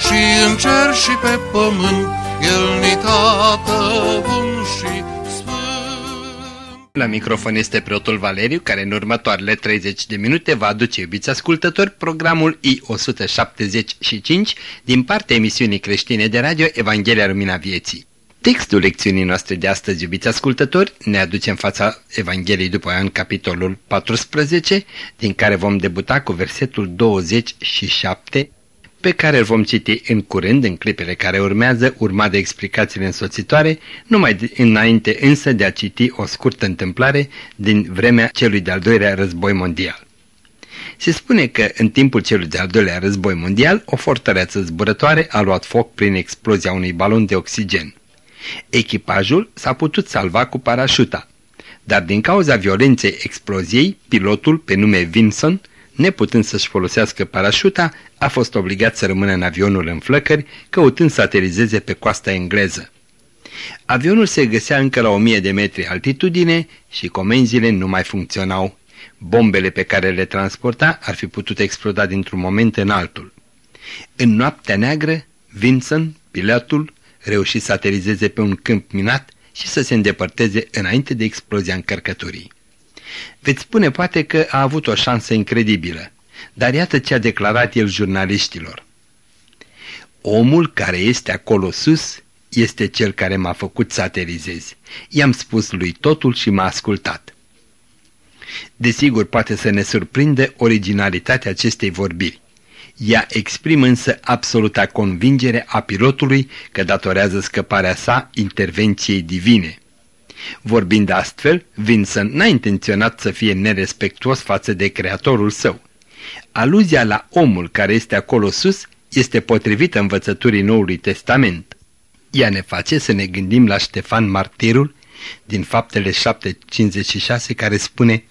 și în cer și pe pământ, El ni tată bun și la microfon este preotul Valeriu, care în următoarele 30 de minute va aduce, iubiți ascultători, programul I-175 din partea emisiunii creștine de radio Evanghelia Lumina Vieții. Textul lecțiunii noastre de astăzi, iubiți ascultători, ne aduce în fața Evangheliei după an, capitolul 14, din care vom debuta cu versetul 27 pe care îl vom citi în curând, în clipele care urmează, urma de explicațiile însoțitoare, numai înainte însă de a citi o scurtă întâmplare din vremea celui de-al doilea război mondial. Se spune că în timpul celui de-al doilea război mondial, o fortăreață zburătoare a luat foc prin explozia unui balon de oxigen. Echipajul s-a putut salva cu parașuta, dar din cauza violenței exploziei, pilotul, pe nume Vinson, neputând să-și folosească parașuta, a fost obligat să rămână în avionul în flăcări, căutând să aterizeze pe coasta engleză. Avionul se găsea încă la o mie de metri altitudine și comenzile nu mai funcționau. Bombele pe care le transporta ar fi putut exploda dintr-un moment în altul. În noaptea neagră, Vincent, pilotul, reuși să aterizeze pe un câmp minat și să se îndepărteze înainte de explozia încărcăturii. Veți spune poate că a avut o șansă incredibilă, dar iată ce a declarat el jurnaliștilor. Omul care este acolo sus este cel care m-a făcut să aterizez. I-am spus lui totul și m-a ascultat. Desigur, poate să ne surprinde originalitatea acestei vorbiri. Ea exprimă însă absoluta convingere a pilotului că datorează scăparea sa intervenției divine. Vorbind astfel, Vincent n-a intenționat să fie nerespectuos față de creatorul său. Aluzia la omul care este acolo sus este potrivită învățăturii Noului Testament. Ea ne face să ne gândim la Ștefan Martirul din faptele 756 care spune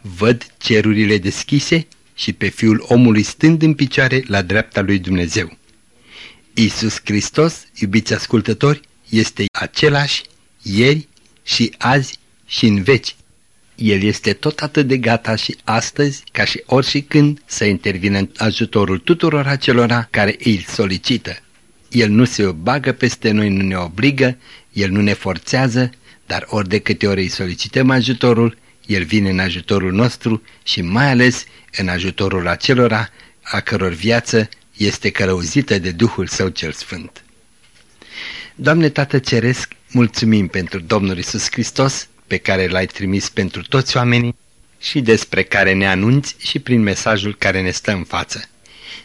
Văd cerurile deschise și pe fiul omului stând în picioare la dreapta lui Dumnezeu. Isus Hristos, iubiți ascultători, este același ieri și azi și în veci. El este tot atât de gata și astăzi ca și oricând să intervină în ajutorul tuturor acelora care îl solicită. El nu se bagă peste noi, nu ne obligă, El nu ne forțează, dar ori de câte ori îi solicităm ajutorul, El vine în ajutorul nostru și mai ales în ajutorul acelora a căror viață este călăuzită de Duhul Său cel Sfânt. Doamne Tată Ceresc, mulțumim pentru Domnul Isus Hristos, pe care l-ai trimis pentru toți oamenii și despre care ne anunți și prin mesajul care ne stă în față.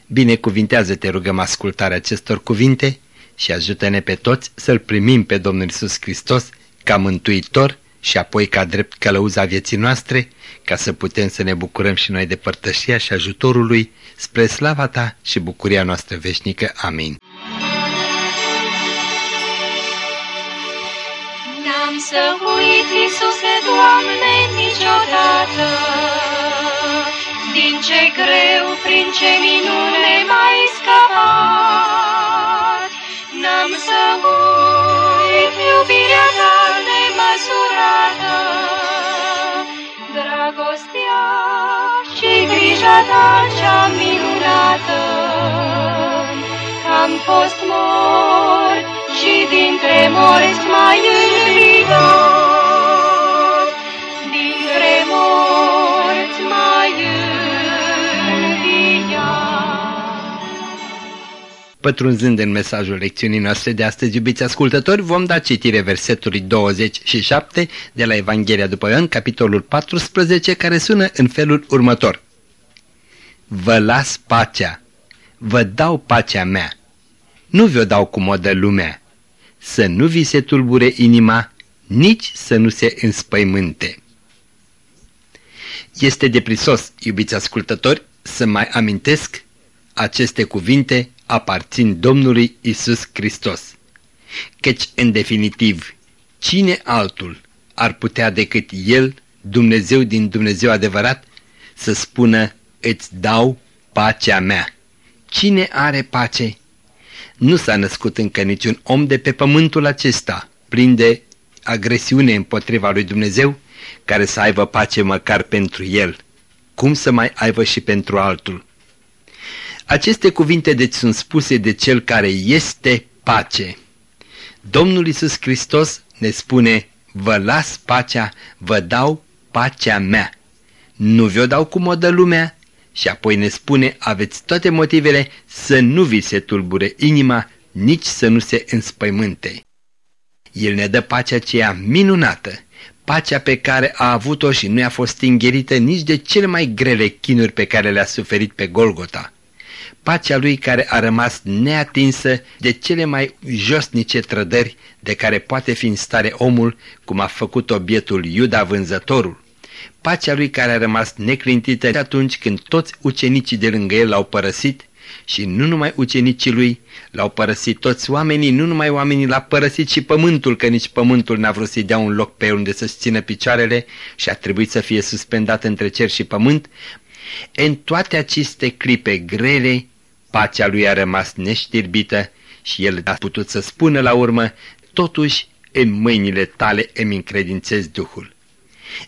Binecuvintează-te, rugăm, ascultarea acestor cuvinte și ajută-ne pe toți să-L primim pe Domnul Isus Hristos ca mântuitor și apoi ca drept călăuza vieții noastre, ca să putem să ne bucurăm și noi de părtășia și ajutorul Lui, spre slava Ta și bucuria noastră veșnică. Amin. Să uit, Iisuse, Doamne, niciodată, din ce greu, prin ce minune mai scăpat. N-am să uit iubirea Ta nemăsurată, dragostea și grija Ta cea minunată. Am fost mort și dintre morți mai înviat, dintre morți mai înviat. Pătrunzând în mesajul lecțiunii noastre de astăzi, iubiți ascultători, vom da citire versetului 27 de la Evanghelia după Ioan, capitolul 14, care sună în felul următor. Vă las pacea, vă dau pacea mea, nu vi-o dau cum o dă lumea, să nu vi se tulbure inima, nici să nu se înspăimânte. Este deprisos, iubiți ascultători, să mai amintesc aceste cuvinte aparțin Domnului Isus Hristos. Căci, în definitiv, cine altul ar putea decât El, Dumnezeu din Dumnezeu adevărat, să spună, îți dau pacea mea. Cine are pace? Nu s-a născut încă niciun om de pe pământul acesta, plin de agresiune împotriva lui Dumnezeu, care să aibă pace măcar pentru el. Cum să mai aibă și pentru altul? Aceste cuvinte deci sunt spuse de cel care este pace. Domnul Isus Hristos ne spune, vă las pacea, vă dau pacea mea. Nu vi-o dau cum o dă lumea, și apoi ne spune aveți toate motivele să nu vi se tulbure inima, nici să nu se înspăimânte. El ne dă pacea aceea minunată, pacea pe care a avut-o și nu i-a fost îngherită nici de cele mai grele chinuri pe care le-a suferit pe Golgota. Pacea lui care a rămas neatinsă de cele mai josnice trădări de care poate fi în stare omul, cum a făcut obietul Iuda vânzătorul pacea lui care a rămas neclintită atunci când toți ucenicii de lângă el l-au părăsit și nu numai ucenicii lui, l-au părăsit toți oamenii, nu numai oamenii l-a părăsit și pământul, că nici pământul n-a vrut să-i dea un loc pe unde să-și țină picioarele și a trebuit să fie suspendat între cer și pământ. În toate aceste clipe grele, pacea lui a rămas neștirbită și el a putut să spună la urmă, totuși, în mâinile tale îmi încredințez Duhul.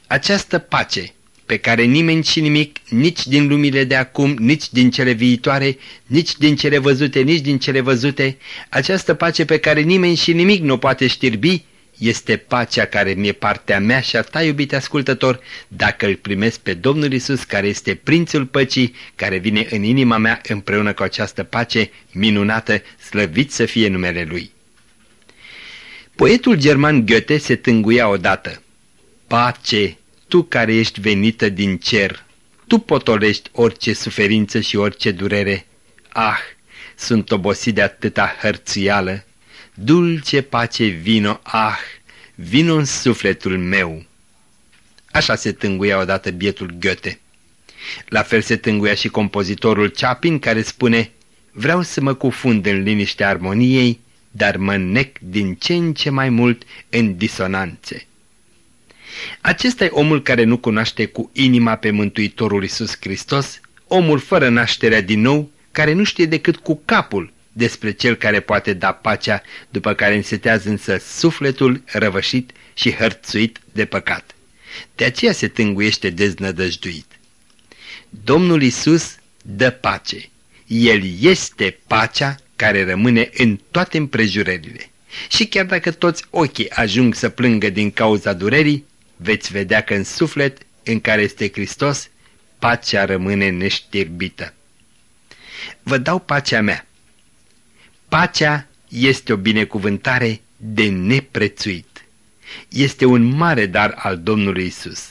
Această pace pe care nimeni și nimic, nici din lumile de acum, nici din cele viitoare, nici din cele văzute, nici din cele văzute, această pace pe care nimeni și nimic nu poate știrbi, este pacea care mi-e partea mea și a ta, iubite ascultător, dacă îl primesc pe Domnul Isus, care este Prințul Păcii, care vine în inima mea împreună cu această pace minunată, slăvit să fie numele Lui. Poetul german Goethe se tânguia odată. Pace, tu care ești venită din cer, tu potolești orice suferință și orice durere. Ah, sunt obosit de atâta hărțuială. Dulce pace vino, ah, vino în sufletul meu. Așa se tânguia odată bietul Goethe. La fel se tânguia și compozitorul Chapin care spune Vreau să mă cufund în liniștea armoniei, dar mă nec din ce în ce mai mult în disonanțe. Acesta e omul care nu cunoaște cu inima pe Mântuitorul Iisus Hristos, omul fără nașterea din nou, care nu știe decât cu capul despre cel care poate da pacea, după care însetează însă sufletul răvășit și hărțuit de păcat. De aceea se tânguiește deznădăjduit. Domnul Isus dă pace. El este pacea care rămâne în toate împrejurările. Și chiar dacă toți ochii ajung să plângă din cauza durerii, veți vedea că în suflet în care este Hristos, pacea rămâne neștirbită. Vă dau pacea mea. Pacea este o binecuvântare de neprețuit. Este un mare dar al Domnului Isus.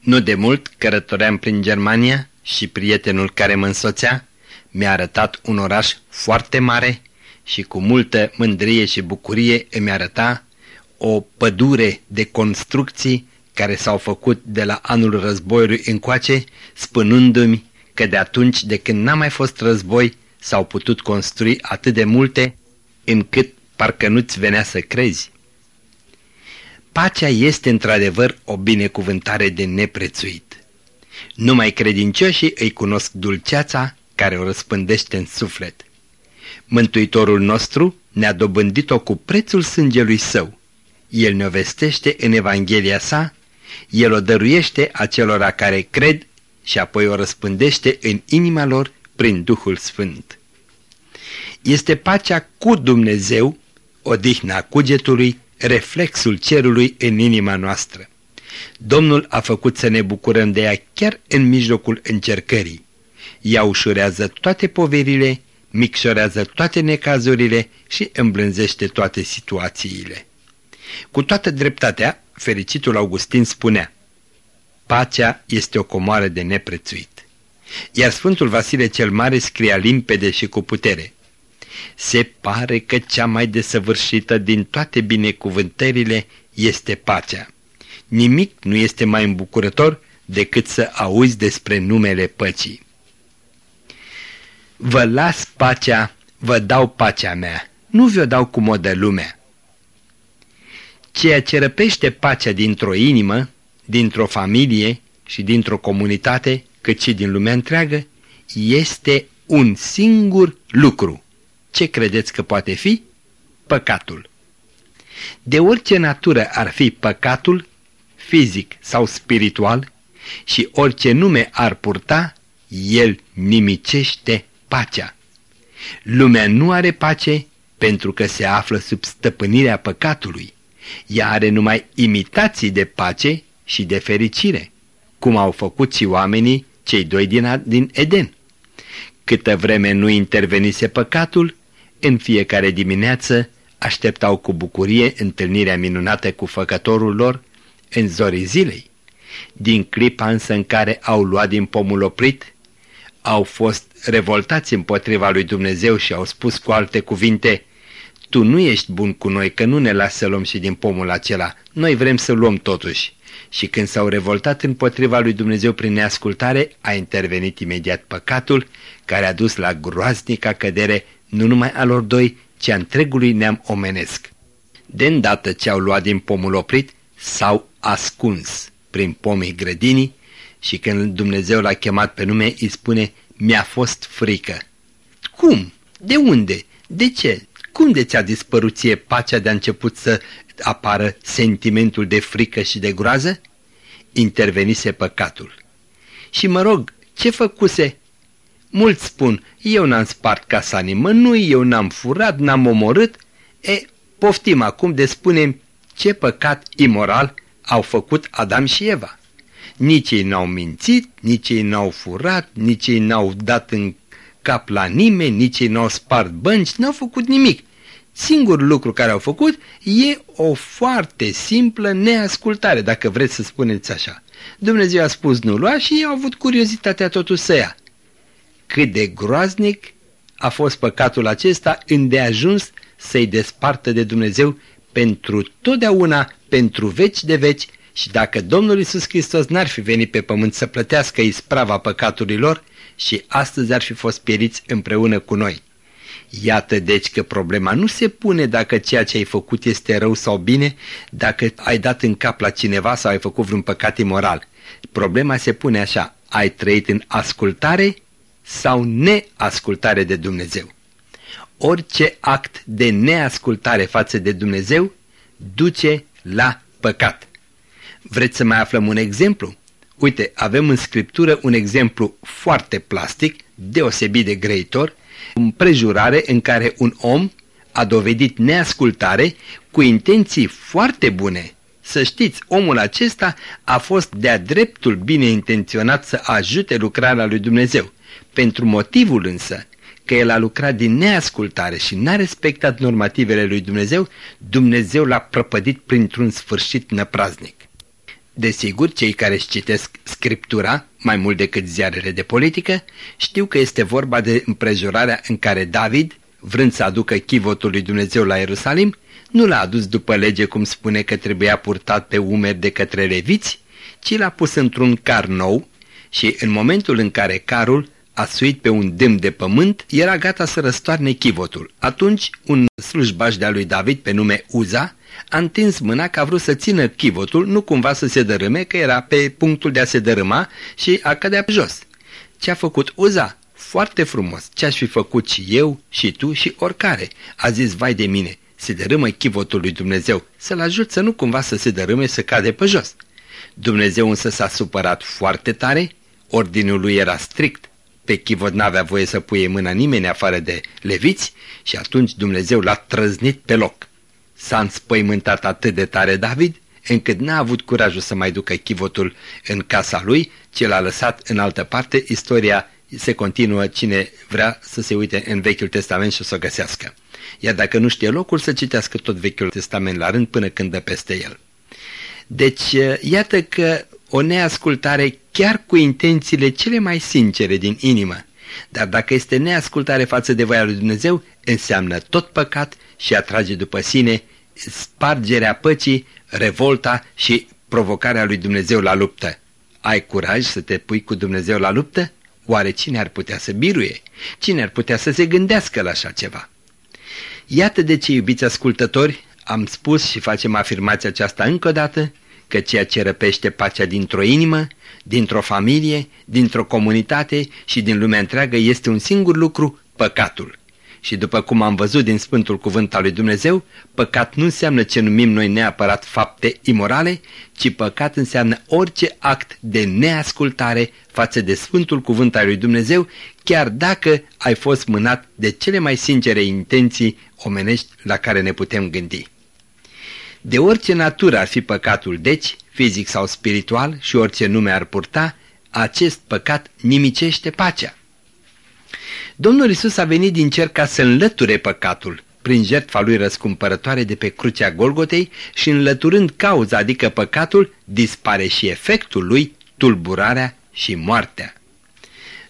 Nu de mult cărătoream prin Germania și prietenul care mă însoțea mi-a arătat un oraș foarte mare și cu multă mândrie și bucurie îmi arăta o pădure de construcții care s-au făcut de la anul războiului încoace, spunându-mi că de atunci de când n-a mai fost război s-au putut construi atât de multe încât parcă nu-ți venea să crezi. Pacea este într-adevăr o binecuvântare de neprețuit. Numai credincioșii îi cunosc dulceața care o răspândește în suflet. Mântuitorul nostru ne-a dobândit-o cu prețul sângelui său. El ne-o vestește în Evanghelia sa, El o dăruiește acelora care cred și apoi o răspândește în inima lor prin Duhul Sfânt. Este pacea cu Dumnezeu, odihna cugetului, reflexul cerului în inima noastră. Domnul a făcut să ne bucurăm de ea chiar în mijlocul încercării. Ea ușurează toate poverile, micșorează toate necazurile și îmblânzește toate situațiile. Cu toată dreptatea, fericitul Augustin spunea, Pacea este o comoară de neprețuit. Iar Sfântul Vasile cel Mare scria limpede și cu putere. Se pare că cea mai desăvârșită din toate binecuvântările este pacea. Nimic nu este mai îmbucurător decât să auzi despre numele păcii. Vă las pacea, vă dau pacea mea, nu vi-o dau cum o dă lumea. Ceea ce răpește pacea dintr-o inimă, dintr-o familie și dintr-o comunitate, cât și din lumea întreagă, este un singur lucru. Ce credeți că poate fi? Păcatul. De orice natură ar fi păcatul, fizic sau spiritual, și orice nume ar purta, el nimicește pacea. Lumea nu are pace pentru că se află sub stăpânirea păcatului. Ea are numai imitații de pace și de fericire, cum au făcut și oamenii cei doi din, din Eden. Câtă vreme nu intervenise păcatul, în fiecare dimineață așteptau cu bucurie întâlnirea minunată cu făcătorul lor în zorii zilei. Din clipa însă în care au luat din pomul oprit, au fost revoltați împotriva lui Dumnezeu și au spus cu alte cuvinte, Tu nu ești bun cu noi, că nu ne lasă să luăm și din pomul acela, noi vrem să luăm totuși. Și când s-au revoltat împotriva lui Dumnezeu prin neascultare, a intervenit imediat păcatul, care a dus la groaznica cădere nu numai a lor doi, ci a întregului neam omenesc. De îndată ce au luat din pomul oprit, s-au ascuns prin pomii grădinii și când Dumnezeu l-a chemat pe nume, îi spune, mi-a fost frică. Cum? De unde? De ce? Cum de ți-a dispărut ție pacea de a început să apară sentimentul de frică și de groază? Intervenise păcatul. Și mă rog, ce făcuse? Mulți spun, eu n-am spart casa nimănui, eu n-am furat, n-am omorât. E, poftim acum de spunem ce păcat imoral au făcut Adam și Eva. Nici ei n-au mințit, nici ei n-au furat, nici ei n-au dat în cap la nimeni, nici ei n-au spart bănci, n-au făcut nimic. Singurul lucru care au făcut e o foarte simplă neascultare, dacă vreți să spuneți așa. Dumnezeu a spus nu lua și ei au avut curiozitatea totuși să ia. Cât de groaznic a fost păcatul acesta îndeajuns să-i despartă de Dumnezeu pentru totdeauna, pentru veci de veci și dacă Domnul Isus Hristos n-ar fi venit pe pământ să plătească isprava păcaturilor și astăzi ar fi fost pieriți împreună cu noi. Iată deci că problema nu se pune dacă ceea ce ai făcut este rău sau bine, dacă ai dat în cap la cineva sau ai făcut vreun păcat imoral. Problema se pune așa, ai trăit în ascultare sau neascultare de Dumnezeu. Orice act de neascultare față de Dumnezeu duce la păcat. Vreți să mai aflăm un exemplu? Uite, avem în Scriptură un exemplu foarte plastic, deosebit de greitor, un prejurare în care un om a dovedit neascultare cu intenții foarte bune. Să știți, omul acesta a fost de-a dreptul bine intenționat să ajute lucrarea lui Dumnezeu. Pentru motivul însă că el a lucrat din neascultare și n-a respectat normativele lui Dumnezeu, Dumnezeu l-a prăpădit printr-un sfârșit năpraznic. Desigur, cei care își citesc Scriptura, mai mult decât ziarele de politică, știu că este vorba de împrejurarea în care David, vrând să aducă chivotul lui Dumnezeu la Ierusalim, nu l-a adus după lege cum spune că trebuia purtat pe umeri de către leviți, ci l-a pus într-un car nou și în momentul în care carul a suit pe un dâm de pământ, era gata să răstoarne chivotul. Atunci, un slujbaș de-a lui David, pe nume Uza, a întins mâna că a vrut să țină chivotul, nu cumva să se dărâme, că era pe punctul de a se dărâma și a cădea pe jos. Ce a făcut Uza? Foarte frumos. Ce-aș fi făcut și eu, și tu, și oricare. A zis, vai de mine, se dărâmă chivotul lui Dumnezeu, să-l ajut să nu cumva să se dărâme, să cade pe jos. Dumnezeu însă s-a supărat foarte tare, ordinul lui era strict, pe chivot n-avea voie să puie mâna nimeni afară de leviți și atunci Dumnezeu l-a trăznit pe loc. S-a înspăimântat atât de tare David, încât n-a avut curajul să mai ducă chivotul în casa lui, ci l-a lăsat în altă parte. Istoria se continuă cine vrea să se uite în Vechiul Testament și să o găsească. Iar dacă nu știe locul, să citească tot Vechiul Testament la rând până când dă peste el. Deci, iată că o neascultare chiar cu intențiile cele mai sincere din inimă. Dar dacă este neascultare față de voia lui Dumnezeu, înseamnă tot păcat și atrage după sine spargerea păcii, revolta și provocarea lui Dumnezeu la luptă. Ai curaj să te pui cu Dumnezeu la luptă? Oare cine ar putea să biruie? Cine ar putea să se gândească la așa ceva? Iată de ce, iubiți ascultători, am spus și facem afirmația aceasta încă o dată, că ceea ce răpește pacea dintr-o inimă, dintr-o familie, dintr-o comunitate și din lumea întreagă este un singur lucru, păcatul. Și după cum am văzut din Sfântul Cuvânt al lui Dumnezeu, păcat nu înseamnă ce numim noi neapărat fapte imorale, ci păcat înseamnă orice act de neascultare față de Sfântul Cuvânt al lui Dumnezeu, chiar dacă ai fost mânat de cele mai sincere intenții omenești la care ne putem gândi. De orice natură ar fi păcatul, deci, fizic sau spiritual și orice nume ar purta, acest păcat nimicește pacea. Domnul Isus a venit din cer ca să înlăture păcatul prin jertfa lui răscumpărătoare de pe crucea Golgotei și înlăturând cauza, adică păcatul, dispare și efectul lui, tulburarea și moartea.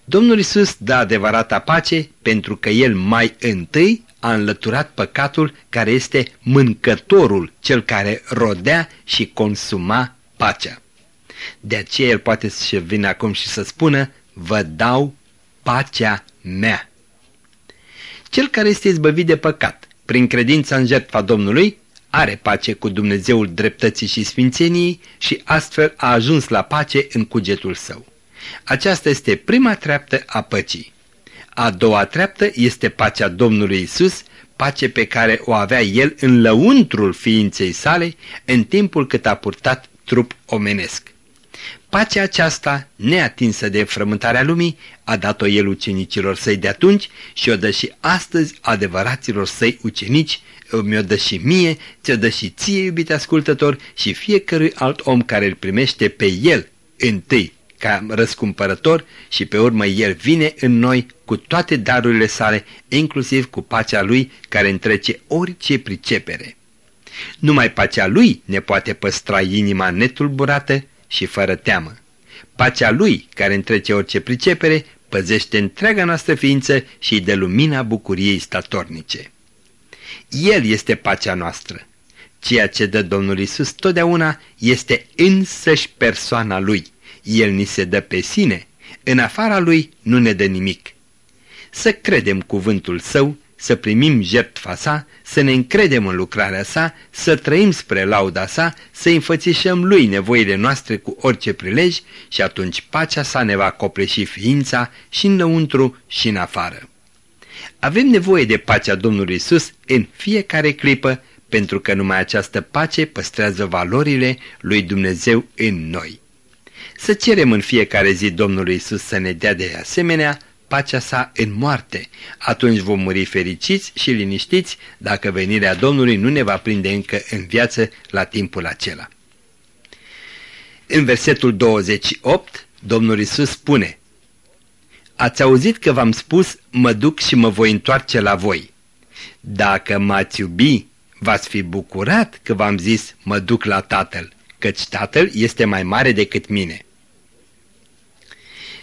Domnul Isus dă adevărata pace pentru că El mai întâi a înlăturat păcatul care este mâncătorul, cel care rodea și consuma pacea. De aceea El poate să vină acum și să spună, vă dau pacea mea. Cel care este izbăvit de păcat, prin credința în jertfa Domnului, are pace cu Dumnezeul dreptății și sfințeniei și astfel a ajuns la pace în cugetul său. Aceasta este prima treaptă a păcii. A doua treaptă este pacea Domnului Isus, pace pe care o avea el în lăuntrul ființei sale în timpul cât a purtat trup omenesc. Pacea aceasta, neatinsă de frământarea lumii, a dat-o el ucenicilor săi de atunci și o dă și astăzi adevăraților săi ucenici, mi-o dă și mie, ți-o dă și ție, iubite ascultător, și fiecărui alt om care îl primește pe el întâi ca răscumpărător și pe urmă El vine în noi cu toate darurile sale, inclusiv cu pacea Lui care întrece orice pricepere. Numai pacea Lui ne poate păstra inima netulburată și fără teamă. Pacea Lui care întrece orice pricepere păzește întreaga noastră ființă și de lumina bucuriei statornice. El este pacea noastră. Ceea ce dă Domnul Isus totdeauna este însăși persoana Lui el ni se dă pe sine, în afara Lui nu ne dă nimic. Să credem cuvântul Său, să primim jertfa sa, să ne încredem în lucrarea sa, să trăim spre lauda sa, să înfățișăm lui nevoile noastre cu orice prilej și atunci pacea sa ne va copleși ființa și înăuntru și în afară. Avem nevoie de pacea Domnului Isus în fiecare clipă, pentru că numai această pace păstrează valorile lui Dumnezeu în noi. Să cerem în fiecare zi Domnului Isus să ne dea de asemenea pacea sa în moarte. Atunci vom muri fericiți și liniștiți dacă venirea Domnului nu ne va prinde încă în viață la timpul acela. În versetul 28, Domnul Isus spune Ați auzit că v-am spus, mă duc și mă voi întoarce la voi. Dacă m-ați iubi, v-ați fi bucurat că v-am zis, mă duc la Tatăl, căci Tatăl este mai mare decât mine.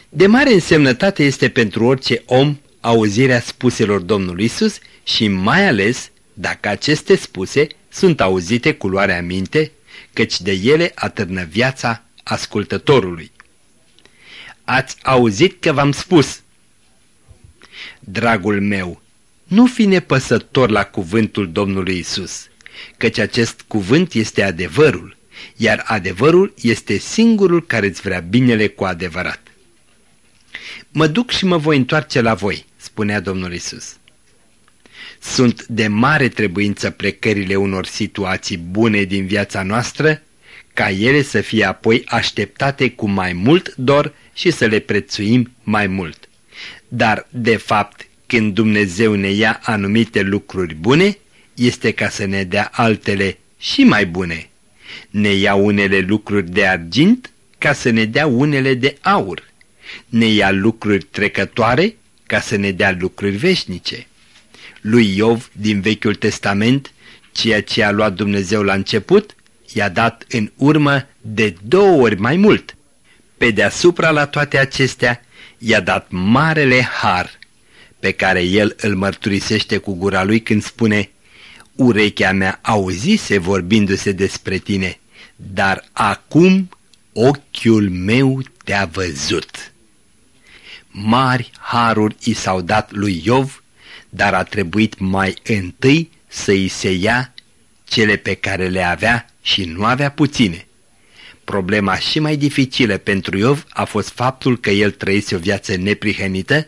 De mare însemnătate este pentru orice om auzirea spuselor Domnului Isus și mai ales dacă aceste spuse sunt auzite cu luarea minte, căci de ele atârnă viața ascultătorului. Ați auzit că v-am spus, Dragul meu, nu fi nepăsător la cuvântul Domnului Isus, căci acest cuvânt este adevărul, iar adevărul este singurul care îți vrea binele cu adevărat. Mă duc și mă voi întoarce la voi, spunea Domnul Isus. Sunt de mare trebuință plecările unor situații bune din viața noastră, ca ele să fie apoi așteptate cu mai mult dor și să le prețuim mai mult. Dar, de fapt, când Dumnezeu ne ia anumite lucruri bune, este ca să ne dea altele și mai bune. Ne ia unele lucruri de argint ca să ne dea unele de aur ne ia lucruri trecătoare ca să ne dea lucruri veșnice. Lui Iov din Vechiul Testament, ceea ce a luat Dumnezeu la început, i-a dat în urmă de două ori mai mult. Pe deasupra la toate acestea, i-a dat marele har, pe care el îl mărturisește cu gura lui când spune Urechea mea auzise vorbindu-se despre tine, dar acum ochiul meu te-a văzut. Mari haruri i s-au dat lui Iov, dar a trebuit mai întâi să i se ia cele pe care le avea și nu avea puține. Problema și mai dificilă pentru Iov a fost faptul că el trăise o viață neprihănită,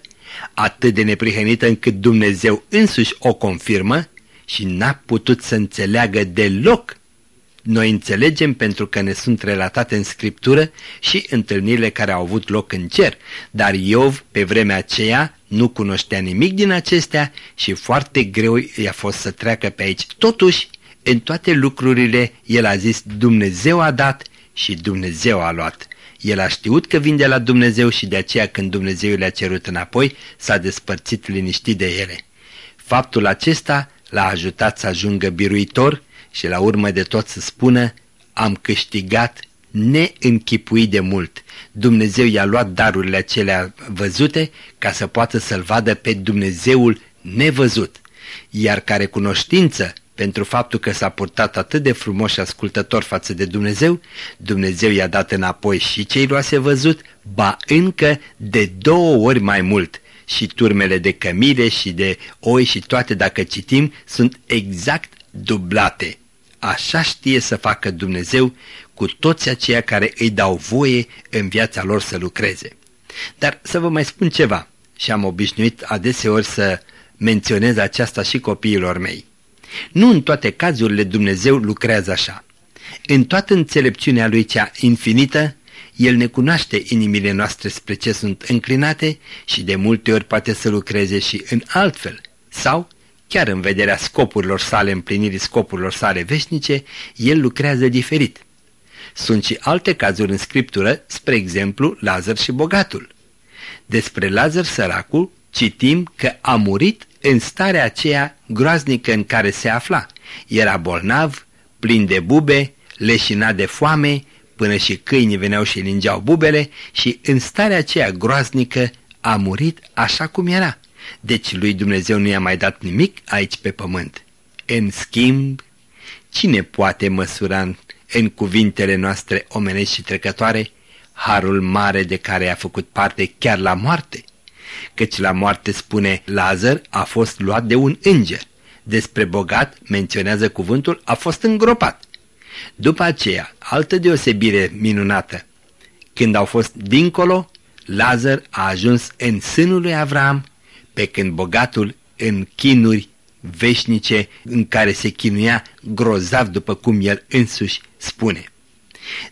atât de neprihănită încât Dumnezeu însuși o confirmă și n-a putut să înțeleagă deloc. Noi înțelegem pentru că ne sunt relatate în Scriptură și întâlnirile care au avut loc în cer, dar Iov pe vremea aceea nu cunoștea nimic din acestea și foarte greu i-a fost să treacă pe aici. Totuși, în toate lucrurile, el a zis Dumnezeu a dat și Dumnezeu a luat. El a știut că vin de la Dumnezeu și de aceea când Dumnezeu le-a cerut înapoi, s-a despărțit liniștit de ele. Faptul acesta l-a ajutat să ajungă biruitor și la urmă de tot să spună, am câștigat neînchipuit de mult. Dumnezeu i-a luat darurile acelea văzute ca să poată să-L vadă pe Dumnezeul nevăzut. Iar care cunoștință pentru faptul că s-a purtat atât de frumos și ascultător față de Dumnezeu, Dumnezeu i-a dat înapoi și cei luase văzut, ba încă de două ori mai mult. Și turmele de cămile și de oi și toate, dacă citim, sunt exact dublate. Așa știe să facă Dumnezeu cu toți aceia care îi dau voie în viața lor să lucreze. Dar să vă mai spun ceva, și am obișnuit adeseori să menționez aceasta și copiilor mei. Nu în toate cazurile Dumnezeu lucrează așa. În toată înțelepciunea Lui cea infinită, El ne cunoaște inimile noastre spre ce sunt înclinate și de multe ori poate să lucreze și în altfel. Sau, chiar în vederea scopurilor sale, împlinirii scopurilor sale veșnice, El lucrează diferit. Sunt și alte cazuri în Scriptură, spre exemplu Lazar și bogatul. Despre Lazar săracul citim că a murit în starea aceea groaznică în care se afla. Era bolnav, plin de bube, leșinat de foame, până și câinii veneau și lingeau bubele și în starea aceea groaznică a murit așa cum era. Deci lui Dumnezeu nu i-a mai dat nimic aici pe pământ. În schimb, cine poate măsura în, în cuvintele noastre omenești și trecătoare harul mare de care a făcut parte chiar la moarte? căci la moarte spune Lazar a fost luat de un înger. Despre bogat, menționează cuvântul, a fost îngropat. După aceea, altă deosebire minunată. Când au fost dincolo, Lazar a ajuns în sânul lui Avram, pe când bogatul în chinuri veșnice în care se chinuia grozav după cum el însuși spune.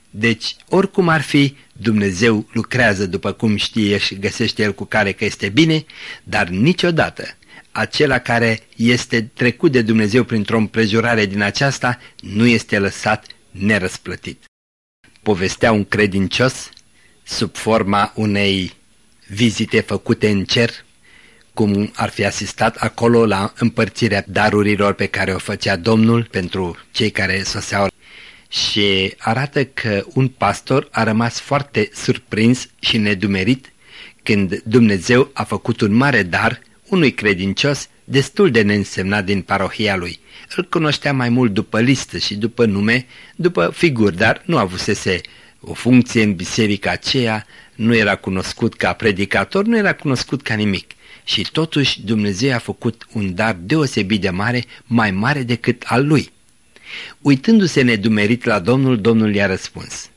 Deci, oricum ar fi, Dumnezeu lucrează după cum știe și găsește El cu care că este bine, dar niciodată acela care este trecut de Dumnezeu printr-o împrejurare din aceasta nu este lăsat nerăsplătit. Povestea un credincios sub forma unei vizite făcute în cer, cum ar fi asistat acolo la împărțirea darurilor pe care o făcea Domnul pentru cei care soseau și arată că un pastor a rămas foarte surprins și nedumerit când Dumnezeu a făcut un mare dar unui credincios destul de neînsemnat din parohia lui. Îl cunoștea mai mult după listă și după nume, după figuri, dar nu avusese o funcție în biserica aceea, nu era cunoscut ca predicator, nu era cunoscut ca nimic. Și totuși Dumnezeu a făcut un dar deosebit de mare, mai mare decât al lui. Uitându-se nedumerit la Domnul, Domnul i-a răspuns.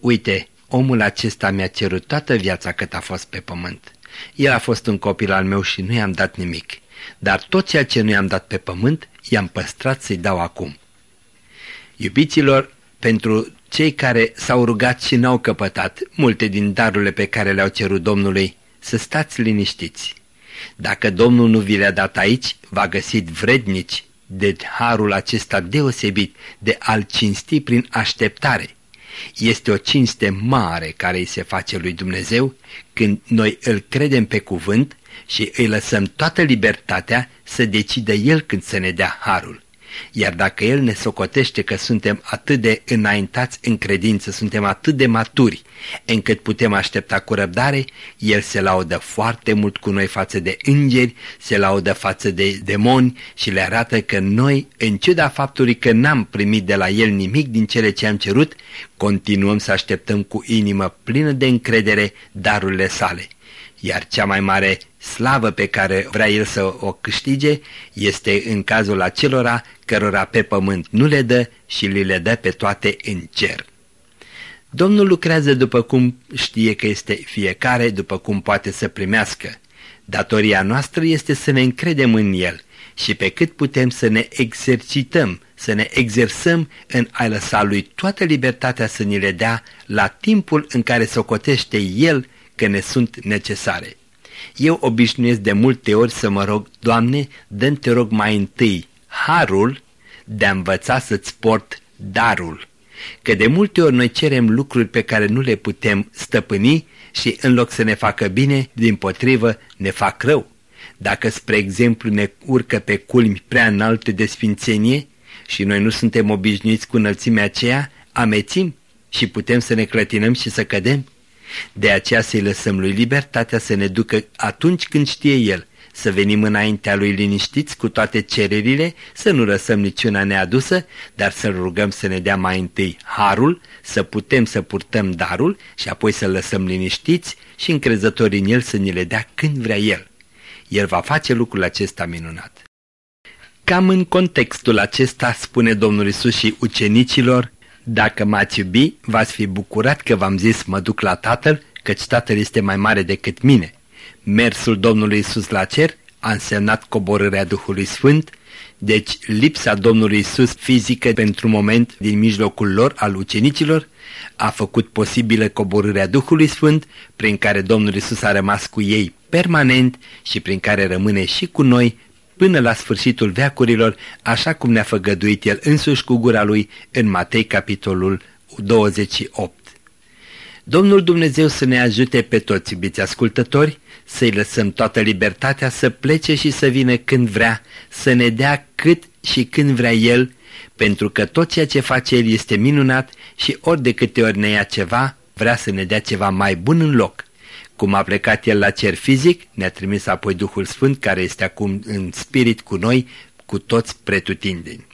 Uite, omul acesta mi-a cerut toată viața cât a fost pe pământ. El a fost un copil al meu și nu i-am dat nimic, dar tot ceea ce nu i-am dat pe pământ, i-am păstrat să-i dau acum. Iubiților, pentru cei care s-au rugat și n-au căpătat multe din darurile pe care le-au cerut Domnului, să stați liniștiți. Dacă Domnul nu vi le-a dat aici, va găsit vrednici de harul acesta deosebit de a-L cinsti prin așteptare. Este o cinste mare care îi se face lui Dumnezeu când noi îl credem pe cuvânt și îi lăsăm toată libertatea să decidă El când să ne dea harul. Iar dacă El ne socotește că suntem atât de înaintați în credință, suntem atât de maturi, încât putem aștepta cu răbdare, El se laudă foarte mult cu noi față de îngeri, se laudă față de demoni și le arată că noi, în ciuda faptului că n-am primit de la El nimic din cele ce am cerut, continuăm să așteptăm cu inimă plină de încredere darurile sale. iar cea mai mare slavă pe care vrea el să o câștige este în cazul acelora cărora pe pământ nu le dă și li le dă pe toate în cer. Domnul lucrează după cum știe că este fiecare, după cum poate să primească. Datoria noastră este să ne încredem în El și pe cât putem să ne exercităm, să ne exersăm în a lăsa lui toată libertatea să ni le dea la timpul în care socotește El că ne sunt necesare. Eu obișnuiesc de multe ori să mă rog, Doamne, dă te rog mai întâi harul de a învăța să-ți port darul. Că de multe ori noi cerem lucruri pe care nu le putem stăpâni și în loc să ne facă bine, din potrivă ne fac rău. Dacă, spre exemplu, ne urcă pe culmi prea înalte de sfințenie și noi nu suntem obișnuiți cu înălțimea aceea, amețim și putem să ne clătinăm și să cădem. De aceea să-i lăsăm lui libertatea să ne ducă atunci când știe el, să venim înaintea lui liniștiți cu toate cererile, să nu lăsăm niciuna neadusă, dar să rugăm să ne dea mai întâi harul, să putem să purtăm darul și apoi să lăsăm liniștiți și încrezători în el să ne le dea când vrea el. El va face lucrul acesta minunat. Cam în contextul acesta spune Domnul Isus și ucenicilor, dacă m-ați iubi, v-ați fi bucurat că v-am zis mă duc la Tatăl, căci Tatăl este mai mare decât mine. Mersul Domnului Isus la cer a însemnat coborârea Duhului Sfânt, deci lipsa Domnului Isus fizică pentru un moment din mijlocul lor al ucenicilor a făcut posibilă coborârea Duhului Sfânt, prin care Domnul Isus a rămas cu ei permanent și prin care rămâne și cu noi până la sfârșitul veacurilor, așa cum ne-a făgăduit El însuși cu gura Lui în Matei capitolul 28. Domnul Dumnezeu să ne ajute pe toți, iubiți ascultători, să-i lăsăm toată libertatea să plece și să vină când vrea, să ne dea cât și când vrea El, pentru că tot ceea ce face El este minunat și ori de câte ori ne ia ceva, vrea să ne dea ceva mai bun în loc. Cum a plecat El la cer fizic, ne-a trimis apoi Duhul Sfânt, care este acum în spirit cu noi, cu toți pretutindeni.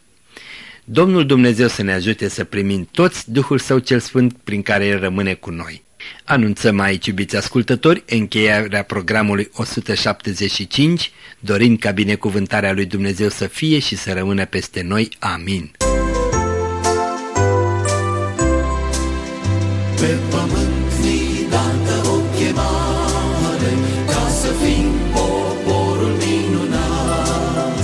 Domnul Dumnezeu să ne ajute să primim toți Duhul Său cel Sfânt prin care El rămâne cu noi. Anunțăm aici, iubiți ascultători, încheierea programului 175, dorind ca binecuvântarea lui Dumnezeu să fie și să rămână peste noi. Amin. Pe pământ ni dată o chemare Ca să fim poporul minunat.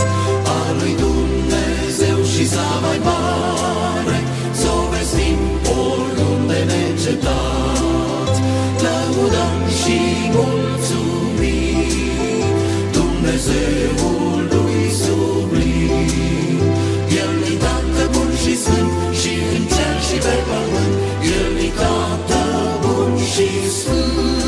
Al lui Dumnezeu și slava mare Să o vestim oriunde necetat Lăudăm și mulțumim Dumnezeului sublim. El ni Tată bun și sfânt Și în cer și pe pământ. El ni Tată bun și sfânt